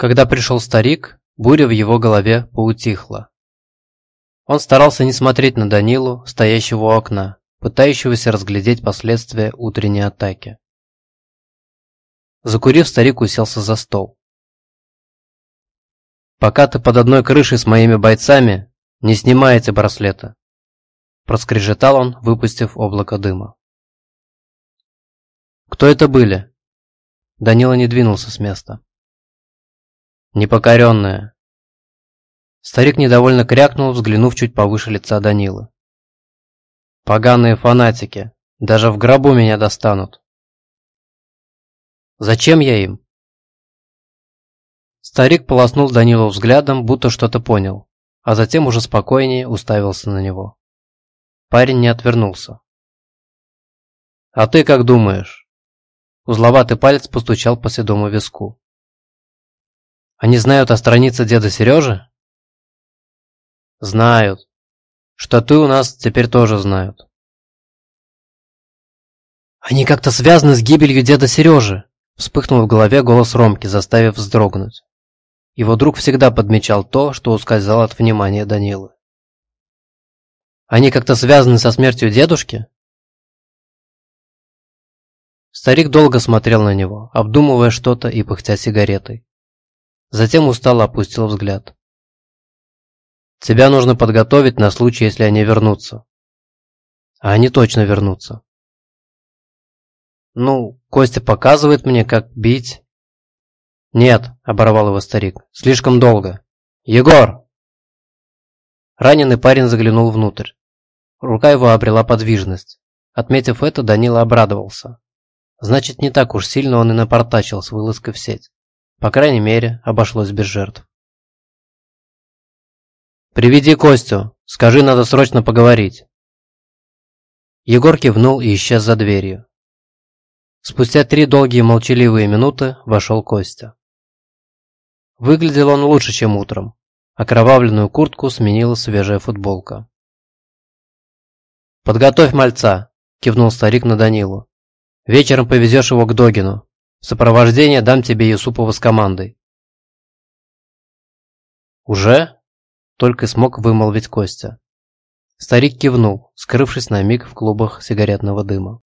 Когда пришел старик, буря в его голове поутихла. Он старался не смотреть на Данилу, стоящего у окна, пытающегося разглядеть последствия утренней атаки. Закурив, старик уселся за стол. «Пока ты под одной крышей с моими бойцами, не снимай эти браслеты!» Проскрежетал он, выпустив облако дыма. «Кто это были?» Данила не двинулся с места. «Непокоренные!» Старик недовольно крякнул, взглянув чуть повыше лица Данилы. «Поганые фанатики! Даже в гробу меня достанут!» «Зачем я им?» Старик полоснул Данилу взглядом, будто что-то понял, а затем уже спокойнее уставился на него. Парень не отвернулся. «А ты как думаешь?» Узловатый палец постучал по седому виску. «Они знают о странице деда Сережи?» «Знают. Что ты у нас теперь тоже знают». «Они как-то связаны с гибелью деда Сережи!» Вспыхнул в голове голос Ромки, заставив вздрогнуть. Его друг всегда подмечал то, что ускользало от внимания Данилы. «Они как-то связаны со смертью дедушки?» Старик долго смотрел на него, обдумывая что-то и пыхтя сигаретой. Затем устало опустил взгляд. «Тебя нужно подготовить на случай, если они вернутся». «А они точно вернутся». «Ну, Костя показывает мне, как бить». «Нет», — оборвал его старик, — «слишком долго». «Егор!» Раненый парень заглянул внутрь. Рука его обрела подвижность. Отметив это, Данила обрадовался. Значит, не так уж сильно он и напортачил с вылазкой в сеть. По крайней мере, обошлось без жертв. «Приведи Костю. Скажи, надо срочно поговорить». Егор кивнул и исчез за дверью. Спустя три долгие молчаливые минуты вошел Костя. Выглядел он лучше, чем утром. Окровавленную куртку сменила свежая футболка. «Подготовь мальца», – кивнул старик на Данилу. «Вечером повезешь его к Догину. Сопровождение дам тебе Юсупова с командой». «Уже?» – только смог вымолвить Костя. Старик кивнул, скрывшись на миг в клубах сигаретного дыма.